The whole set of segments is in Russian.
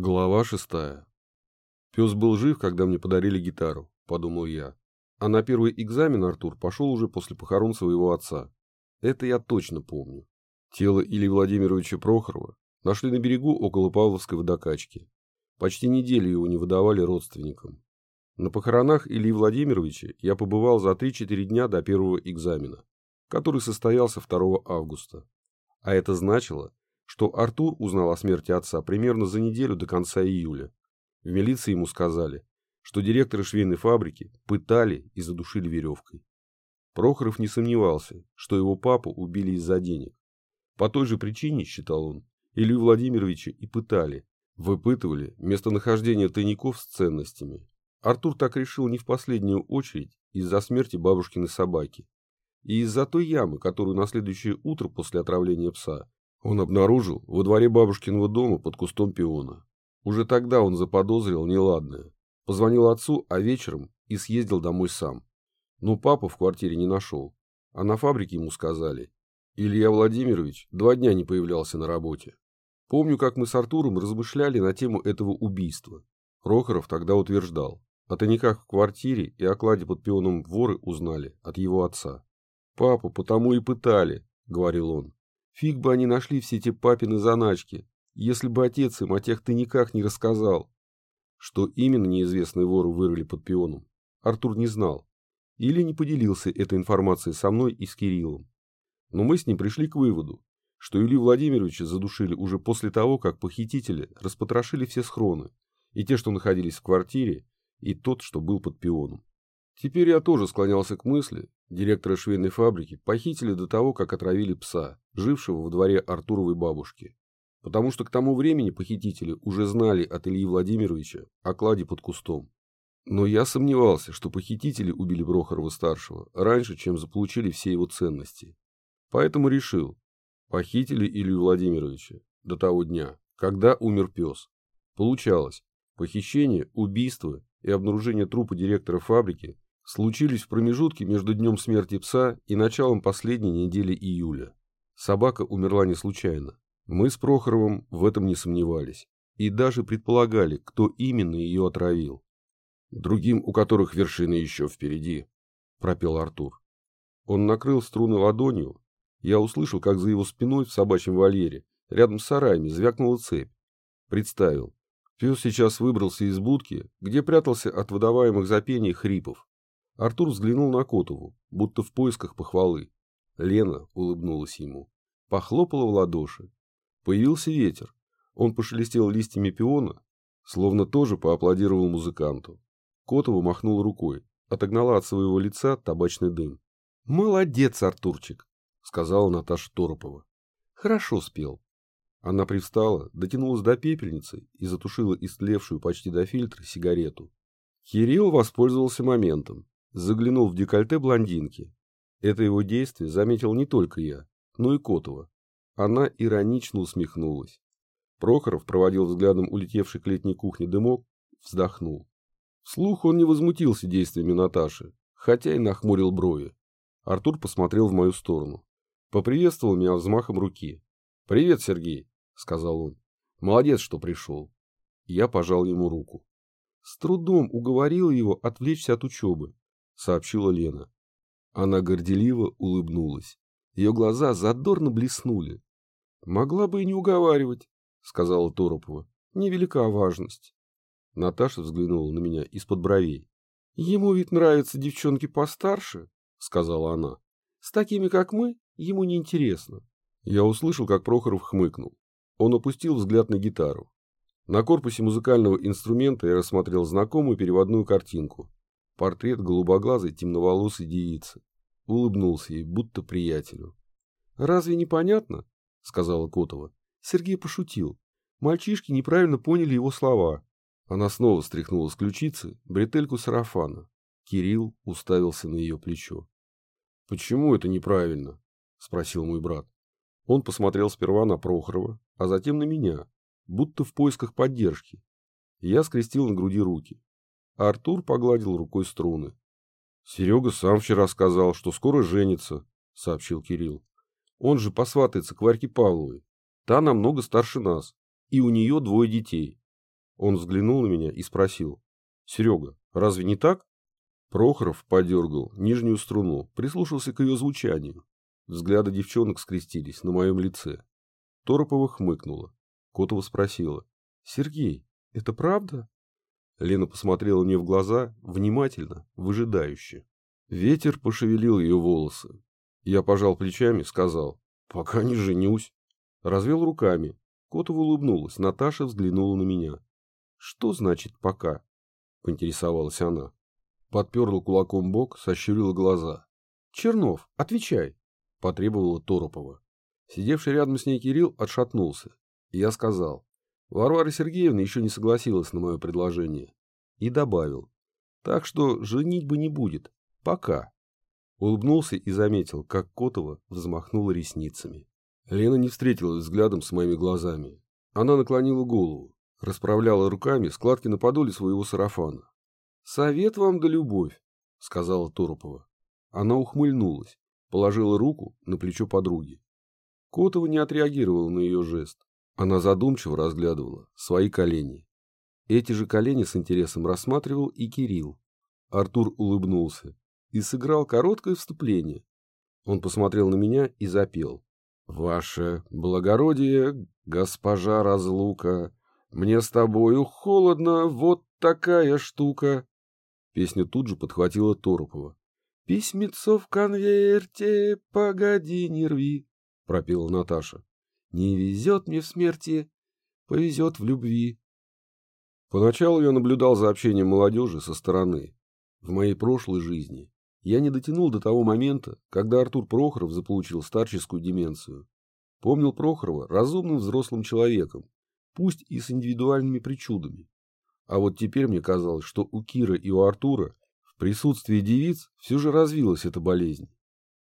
Глава шестая. Пес был жив, когда мне подарили гитару, подумал я. А на первый экзамен Артур пошел уже после похорон своего отца. Это я точно помню. Тело Ильи Владимировича Прохорова нашли на берегу около Павловской водокачки. Почти неделю его не выдавали родственникам. На похоронах Ильи Владимировича я побывал за 3-4 дня до первого экзамена, который состоялся 2 августа. А это значило, что Артур узнал о смерти отца примерно за неделю до конца июля. В милиции ему сказали, что директора швейной фабрики пытали и задушили веревкой. Прохоров не сомневался, что его папу убили из-за денег. По той же причине, считал он, Илью Владимировича и пытали, выпытывали местонахождение тайников с ценностями. Артур так решил не в последнюю очередь из-за смерти бабушкиной собаки и из-за той ямы, которую на следующее утро после отравления пса он обнаружил во дворе бабушкиного дома под кустом пиона. Уже тогда он заподозрил неладное. Позвонил отцу, а вечером и съездил домой сам. Но папу в квартире не нашел. А на фабрике ему сказали. Илья Владимирович два дня не появлялся на работе. Помню, как мы с Артуром размышляли на тему этого убийства. Прохоров тогда утверждал. О тайниках в квартире и о кладе под пионом воры узнали от его отца. «Папу потому и пытали», — говорил он. «Фиг бы они нашли все эти папины заначки, если бы отец им о тех тайниках не рассказал». Что именно неизвестные воры вырыли под пионом, Артур не знал. Или не поделился этой информацией со мной и с Кириллом. Но мы с ним пришли к выводу, что Илью Владимировича задушили уже после того, как похитители распотрошили все схроны, и те, что находились в квартире, и тот, что был под пионом. Теперь я тоже склонялся к мысли, директора швейной фабрики похитили до того, как отравили пса, жившего во дворе Артуровой бабушки. Потому что к тому времени похитители уже знали от Ильи Владимировича о кладе под кустом. Но я сомневался, что похитители убили Прохорова-старшего раньше, чем заполучили все его ценности. Поэтому решил, похитили Илью Владимировича до того дня, когда умер пес. Получалось, похищение, убийство и обнаружение трупа директора фабрики случились в промежутке между днем смерти пса и началом последней недели июля. Собака умерла не случайно. Мы с Прохоровым в этом не сомневались и даже предполагали, кто именно ее отравил. Другим, у которых вершины еще впереди, пропел Артур. Он накрыл струны ладонью. Я услышал, как за его спиной в собачьем вольере, рядом с сараями, звякнула цепь. Представил, Пес сейчас выбрался из будки, где прятался от выдаваемых запений хрипов. Артур взглянул на Котову, будто в поисках похвалы. Лена улыбнулась ему. Похлопала в ладоши. Появился ветер. Он пошелестел листьями пиона, словно тоже поаплодировал музыканту. Котова махнул рукой, отогнала от своего лица табачный дым. «Молодец, Артурчик!» — сказала Наташа Торопова. «Хорошо спел. Она привстала, дотянулась до пепельницы и затушила истлевшую почти до фильтра сигарету. Кирилл воспользовался моментом, заглянул в декольте блондинки. Это его действие заметил не только я, но и Котова. Она иронично усмехнулась. Прохоров проводил взглядом улетевший к летней кухне дымок, вздохнул. Вслух он не возмутился действиями Наташи, хотя и нахмурил брови. Артур посмотрел в мою сторону. Поприветствовал меня взмахом руки. «Привет, Сергей», — сказал он. «Молодец, что пришел». Я пожал ему руку. «С трудом уговорил его отвлечься от учебы», — сообщила Лена. Она горделиво улыбнулась. Ее глаза задорно блеснули. «Могла бы и не уговаривать», — сказала Торопова. «Невелика важность». Наташа взглянула на меня из-под бровей. «Ему ведь нравятся девчонки постарше», — сказала она. «С такими, как мы, ему неинтересно. Я услышал, как Прохоров хмыкнул. Он опустил взгляд на гитару. На корпусе музыкального инструмента я рассмотрел знакомую переводную картинку. Портрет голубоглазой темноволосой девицы. Улыбнулся ей, будто приятелю. «Разве не понятно?» — сказала Котова. Сергей пошутил. Мальчишки неправильно поняли его слова. Она снова стряхнула с ключицы бретельку сарафана. Кирилл уставился на ее плечо. «Почему это неправильно?» — спросил мой брат. Он посмотрел сперва на Прохорова, а затем на меня, будто в поисках поддержки. Я скрестил на груди руки. Артур погладил рукой струны. «Серега сам вчера сказал, что скоро женится», — сообщил Кирилл. «Он же посватается к Варьке Павловой. Та намного старше нас, и у нее двое детей. Он взглянул на меня и спросил. «Серега, разве не так?» Прохоров подергал нижнюю струну, прислушался к ее звучанию. Взгляды девчонок скрестились на моем лице. Торопова хмыкнула. Котова спросила. «Сергей, это правда?» Лена посмотрела мне в глаза, внимательно, выжидающе. Ветер пошевелил ее волосы. Я пожал плечами, сказал. «Пока не женюсь». Развел руками. Котова улыбнулась. Наташа взглянула на меня. «Что значит «пока»?» — поинтересовалась она. Подперла кулаком бок, сощурила глаза. «Чернов, отвечай!» — потребовала Торопова. Сидевший рядом с ней Кирилл отшатнулся. Я сказал. Варвара Сергеевна еще не согласилась на мое предложение. И добавил. Так что женить бы не будет. Пока. Улыбнулся и заметил, как Котова взмахнула ресницами. Лена не встретилась взглядом с моими глазами. Она наклонила голову, расправляла руками складки на подоле своего сарафана. «Совет вам да любовь», — сказала Торопова. Она ухмыльнулась, положила руку на плечо подруги. Котова не отреагировала на ее жест. Она задумчиво разглядывала свои колени. Эти же колени с интересом рассматривал и Кирилл. Артур улыбнулся и сыграл короткое вступление. Он посмотрел на меня и запел. «Ваше благородие, госпожа разлука, мне с тобою холодно, вот такая штука». Песню тут же подхватила Торопова. «Письмецо в конверте, погоди, не рви», — пропела Наташа. «Не везет мне в смерти, повезет в любви». Поначалу я наблюдал за общением молодежи со стороны. В моей прошлой жизни я не дотянул до того момента, когда Артур Прохоров заполучил старческую деменцию. Помнил Прохорова разумным взрослым человеком, пусть и с индивидуальными причудами. А вот теперь мне казалось, что у Кира и у Артура в присутствии девиц все же развилась эта болезнь.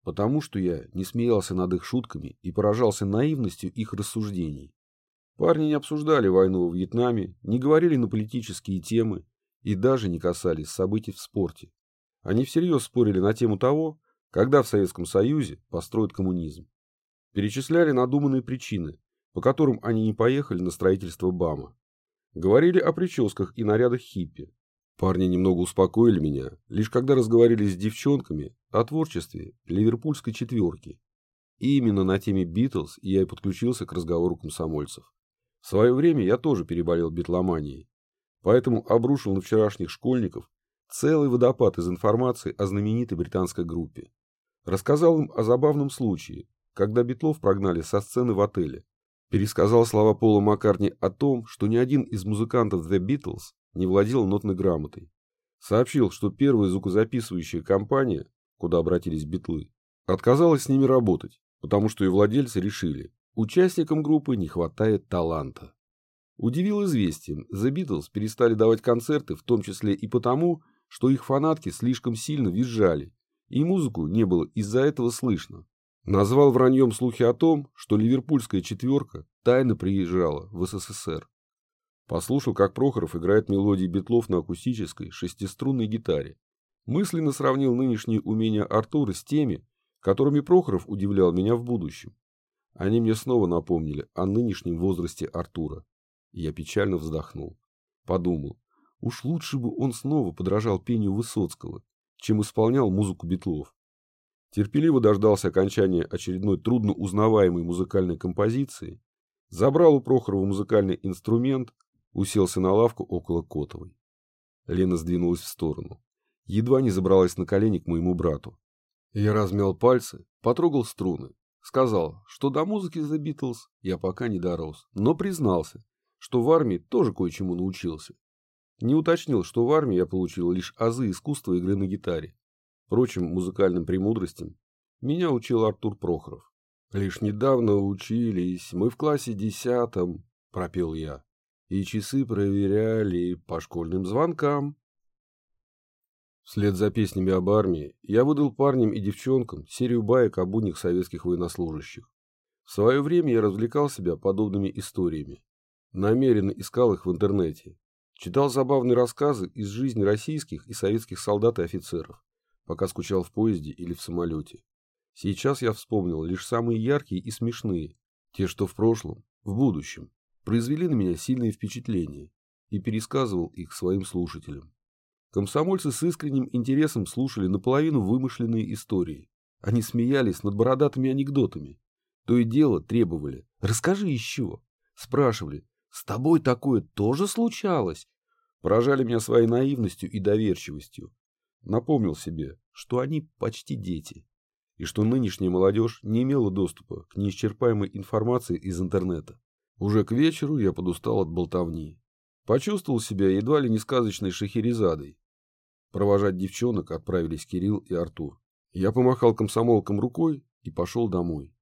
Потому что я не смеялся над их шутками и поражался наивностью их рассуждений. Парни не обсуждали войну во Вьетнаме, не говорили на политические темы и даже не касались событий в спорте. Они всерьез спорили на тему того, когда в Советском Союзе построят коммунизм. Перечисляли надуманные причины, по которым они не поехали на строительство БАМа. Говорили о прическах и нарядах хиппи. Парни немного успокоили меня, лишь когда разговаривали с девчонками о творчестве ливерпульской четверки. И именно на теме Битлз я и подключился к разговору комсомольцев. В свое время я тоже переболел битломанией, поэтому обрушил на вчерашних школьников целый водопад из информации о знаменитой британской группе. Рассказал им о забавном случае, когда Битлов прогнали со сцены в отеле, пересказал слова Пола Маккартни о том, что ни один из музыкантов The Beatles не владел нотной грамотой. Сообщил, что первая звукозаписывающая компания, куда обратились Битлы, отказалась с ними работать, потому что и владельцы решили, участникам группы не хватает таланта. Удивил известием, The Beatles перестали давать концерты, в том числе и потому, что их фанатки слишком сильно визжали, и музыку не было из-за этого слышно. Назвал враньем слухи о том, что ливерпульская четверка тайно приезжала в СССР. Послушал, как Прохоров играет мелодии битлов на акустической шестиструнной гитаре. Мысленно сравнил нынешние умения Артура с теми, которыми Прохоров удивлял меня в будущем. Они мне снова напомнили о нынешнем возрасте Артура. Я печально вздохнул. Подумал, уж лучше бы он снова подражал пению Высоцкого, чем исполнял музыку битлов терпеливо дождался окончания очередной трудно узнаваемой музыкальной композиции, забрал у Прохорова музыкальный инструмент, уселся на лавку около Котовой. Лена сдвинулась в сторону. Едва не забралась на колени к моему брату. Я размял пальцы, потрогал струны. Сказал, что до музыки The Beatles я пока не дорос, но признался, что в армии тоже кое-чему научился. Не уточнил, что в армии я получил лишь азы искусства игры на гитаре прочим музыкальным премудростям, меня учил Артур Прохоров. «Лишь недавно учились, мы в классе десятом», — пропел я, «и часы проверяли по школьным звонкам». Вслед за песнями об армии я выдал парням и девчонкам серию баек об буднях советских военнослужащих. В свое время я развлекал себя подобными историями. Намеренно искал их в интернете. Читал забавные рассказы из жизни российских и советских солдат и офицеров пока скучал в поезде или в самолете. Сейчас я вспомнил лишь самые яркие и смешные, те, что в прошлом, в будущем, произвели на меня сильные впечатления. и пересказывал их своим слушателям. Комсомольцы с искренним интересом слушали наполовину вымышленные истории. Они смеялись над бородатыми анекдотами. То и дело требовали «Расскажи еще». Спрашивали «С тобой такое тоже случалось?» Поражали меня своей наивностью и доверчивостью. Напомнил себе, что они почти дети, и что нынешняя молодежь не имела доступа к неисчерпаемой информации из интернета. Уже к вечеру я подустал от болтовни. Почувствовал себя едва ли не сказочной шахерезадой. Провожать девчонок отправились Кирилл и Артур. Я помахал комсомолкам рукой и пошел домой.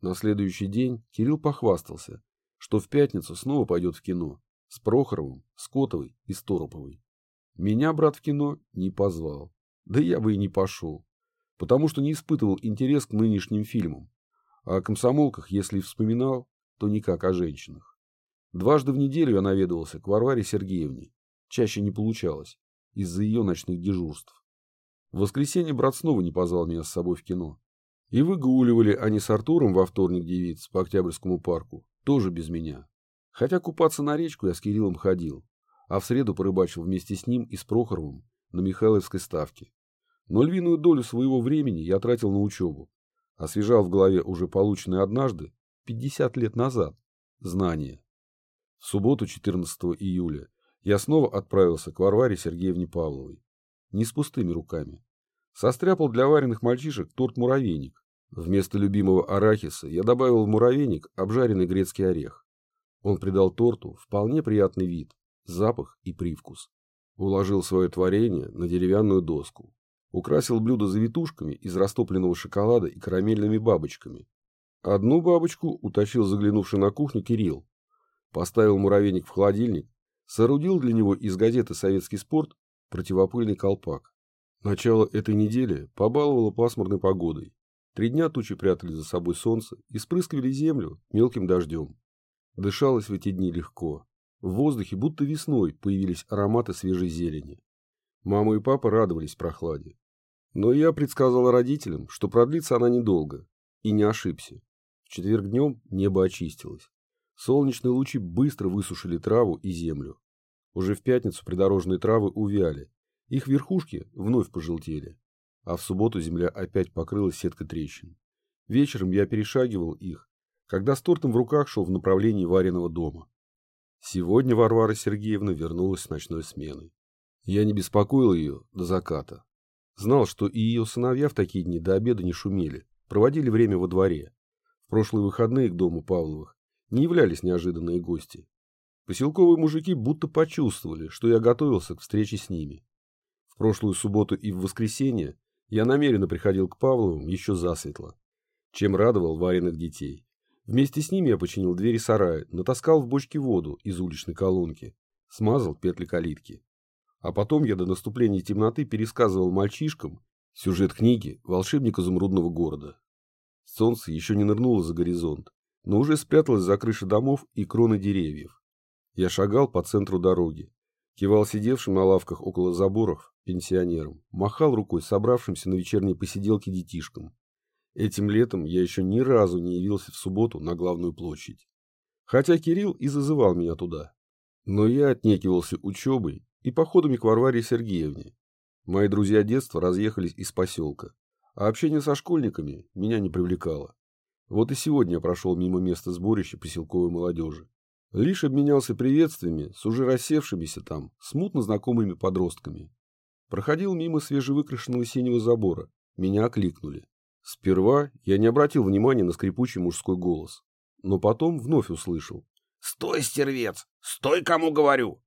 На следующий день Кирилл похвастался, что в пятницу снова пойдет в кино с Прохоровым, Скотовой и Стороповой. Меня брат в кино не позвал. Да я бы и не пошел, потому что не испытывал интерес к нынешним фильмам. А о комсомолках, если вспоминал, то никак о женщинах. Дважды в неделю я наведывался к Варваре Сергеевне. Чаще не получалось, из-за ее ночных дежурств. В воскресенье брат снова не позвал меня с собой в кино. И выгуливали они с Артуром во вторник девиц по Октябрьскому парку, тоже без меня. Хотя купаться на речку я с Кириллом ходил, а в среду порыбачил вместе с ним и с Прохоровым на Михайловской ставке. Но львиную долю своего времени я тратил на учебу, освежал в голове уже полученные однажды, 50 лет назад, знания. В субботу 14 июля я снова отправился к Варваре Сергеевне Павловой. Не с пустыми руками. Состряпал для вареных мальчишек торт-муравейник. Вместо любимого арахиса я добавил в муравейник обжаренный грецкий орех. Он придал торту вполне приятный вид, запах и привкус. Уложил свое творение на деревянную доску. Украсил блюдо завитушками из растопленного шоколада и карамельными бабочками. Одну бабочку утащил заглянувший на кухню Кирилл. Поставил муравейник в холодильник, соорудил для него из газеты «Советский спорт» противопыльный колпак. Начало этой недели побаловало пасмурной погодой. Три дня тучи прятали за собой солнце и спрыскивали землю мелким дождем. Дышалось в эти дни легко. В воздухе будто весной появились ароматы свежей зелени. Мама и папа радовались прохладе. Но я предсказал родителям, что продлится она недолго. И не ошибся. Четверг днем небо очистилось. Солнечные лучи быстро высушили траву и землю. Уже в пятницу придорожные травы увяли. Их верхушки вновь пожелтели. А в субботу земля опять покрылась сеткой трещин. Вечером я перешагивал их когда с тортом в руках шел в направлении Вариного дома. Сегодня Варвара Сергеевна вернулась с ночной смены. Я не беспокоил ее до заката. Знал, что и ее сыновья в такие дни до обеда не шумели, проводили время во дворе. Прошлые выходные к дому Павловых не являлись неожиданные гости. Поселковые мужики будто почувствовали, что я готовился к встрече с ними. В прошлую субботу и в воскресенье я намеренно приходил к Павловым еще засветло, чем радовал Вариных детей. Вместе с ними я починил двери сарая, натаскал в бочке воду из уличной колонки, смазал петли калитки. А потом я до наступления темноты пересказывал мальчишкам сюжет книги «Волшебник изумрудного города». Солнце еще не нырнуло за горизонт, но уже спряталось за крыши домов и кроны деревьев. Я шагал по центру дороги, кивал сидевшим на лавках около заборов пенсионерам, махал рукой собравшимся на вечерние посиделки детишкам. Этим летом я еще ни разу не явился в субботу на главную площадь. Хотя Кирилл и зазывал меня туда. Но я отнекивался учебой и походами к Варваре Сергеевне. Мои друзья детства разъехались из поселка, а общение со школьниками меня не привлекало. Вот и сегодня я прошел мимо места сборища поселковой молодежи. Лишь обменялся приветствиями с уже рассевшимися там, смутно знакомыми подростками. Проходил мимо свежевыкрашенного синего забора. Меня окликнули. Сперва я не обратил внимания на скрипучий мужской голос, но потом вновь услышал. «Стой, стервец! Стой, кому говорю!»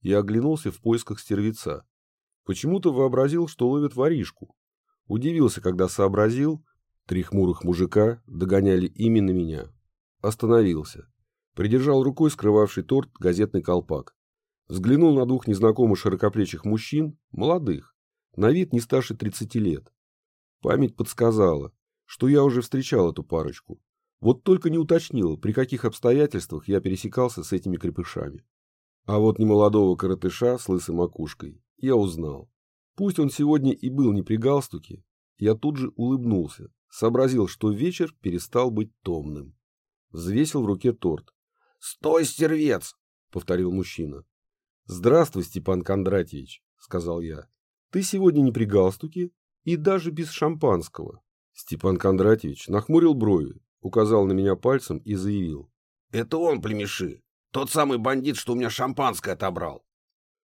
Я оглянулся в поисках стервеца. Почему-то вообразил, что ловит воришку. Удивился, когда сообразил, три хмурых мужика догоняли именно меня. Остановился. Придержал рукой скрывавший торт газетный колпак. Взглянул на двух незнакомых широкоплечих мужчин, молодых, на вид не старше тридцати лет. Память подсказала, что я уже встречал эту парочку. Вот только не уточнил, при каких обстоятельствах я пересекался с этими крепышами. А вот немолодого коротыша с лысой макушкой я узнал. Пусть он сегодня и был не при галстуке, я тут же улыбнулся, сообразил, что вечер перестал быть томным. Взвесил в руке торт. «Стой, стервец!» — повторил мужчина. Здравствуй, Степан Кондратьевич, сказал я. Ты сегодня не при галстуке и даже без шампанского. Степан Кондратьевич нахмурил брови, указал на меня пальцем и заявил. Это он, племеши. Тот самый бандит, что у меня шампанское отобрал.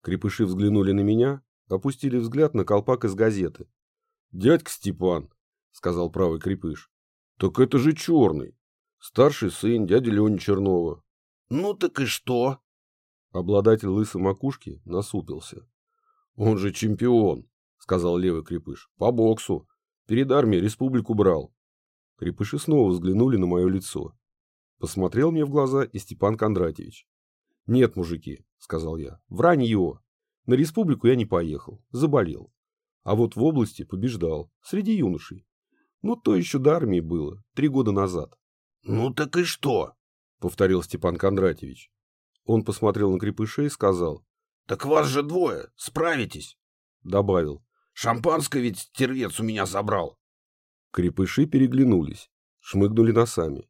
Крепыши взглянули на меня, опустили взгляд на колпак из газеты. «Дядька Степан», — сказал правый крепыш, — «так это же черный, старший сын дяди Лени Чернова». «Ну так и что?» Обладатель лысой макушки насупился. «Он же чемпион», — сказал левый крепыш, — «по боксу. Перед армией республику брал». Крепыши снова взглянули на мое лицо. Посмотрел мне в глаза и Степан Кондратьевич. «Нет, мужики», — сказал я, — «вранье. На республику я не поехал, заболел. А вот в области побеждал, среди юношей. Ну, то еще до армии было, три года назад». «Ну так и что?» — повторил Степан Кондратьевич. Он посмотрел на крепышей и сказал. «Так вас же двое, справитесь!» Добавил. «Шампанское ведь стервец у меня забрал!» Крепыши переглянулись, шмыгнули носами.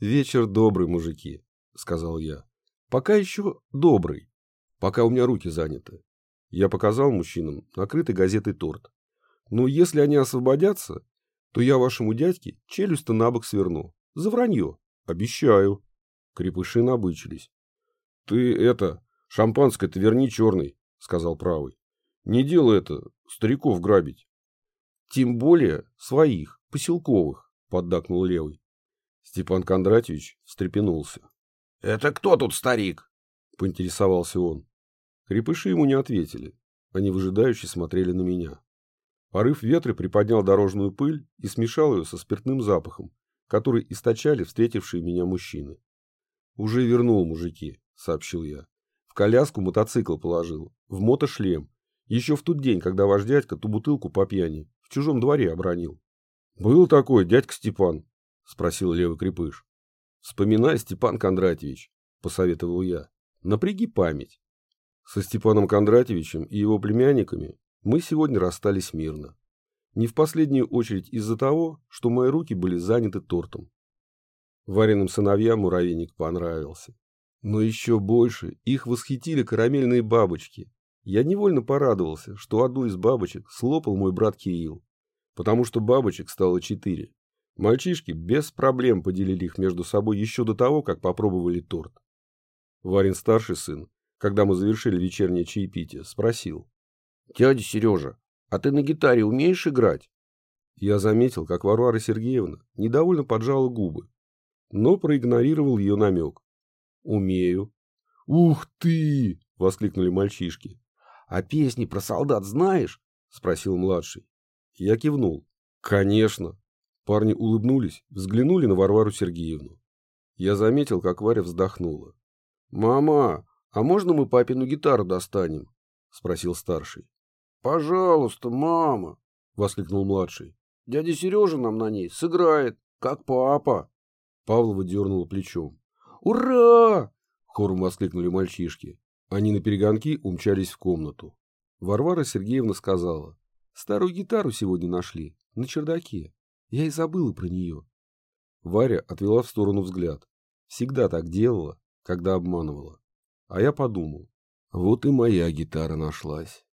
«Вечер добрый, мужики», — сказал я. «Пока еще добрый, пока у меня руки заняты». Я показал мужчинам накрытый газетой торт. «Ну, если они освободятся, то я вашему дядьке челюсть-то на бок сверну. За вранье. Обещаю». Крепыши набычились. «Ты это, шампанское-то верни черный», — сказал правый. «Не делай это, стариков грабить». «Тем более своих, поселковых», — поддакнул левый. Степан Кондратьевич встрепенулся. «Это кто тут старик?» — поинтересовался он. Крепыши ему не ответили. Они выжидающе смотрели на меня. Порыв ветра приподнял дорожную пыль и смешал ее со спиртным запахом, который источали встретившие меня мужчины. «Уже вернул, мужики», — сообщил я. «В коляску мотоцикл положил, в мотошлем. Еще в тот день, когда ваш дядька ту бутылку по пьяни в чужом дворе обронил». «Был такой, дядька Степан», — спросил левый крепыш. «Вспоминай, Степан Кондратьевич», — посоветовал я. «Напряги память». Со Степаном Кондратьевичем и его племянниками мы сегодня расстались мирно. Не в последнюю очередь из-за того, что мои руки были заняты тортом. Вареным сыновьям муравейник понравился. Но еще больше их восхитили карамельные бабочки. Я невольно порадовался, что одну из бабочек слопал мой брат Кирилл, потому что бабочек стало четыре. Мальчишки без проблем поделили их между собой еще до того, как попробовали торт. Варин старший сын, когда мы завершили вечернее чаепитие, спросил. «Дядя Сережа, а ты на гитаре умеешь играть?» Я заметил, как Варвара Сергеевна недовольно поджала губы, но проигнорировал ее намек. «Умею». «Ух ты!» — воскликнули мальчишки. «А песни про солдат знаешь?» — спросил младший. Я кивнул. «Конечно». Парни улыбнулись, взглянули на Варвару Сергеевну. Я заметил, как Варя вздохнула. «Мама, а можно мы папину гитару достанем?» — спросил старший. «Пожалуйста, мама!» — воскликнул младший. «Дядя Сережа нам на ней сыграет, как папа!» Павлова дернула плечом. «Ура!» — хором воскликнули мальчишки. Они на перегонки умчались в комнату. Варвара Сергеевна сказала. «Старую гитару сегодня нашли, на чердаке. Я и забыла про нее». Варя отвела в сторону взгляд. Всегда так делала, когда обманывала. А я подумал. Вот и моя гитара нашлась.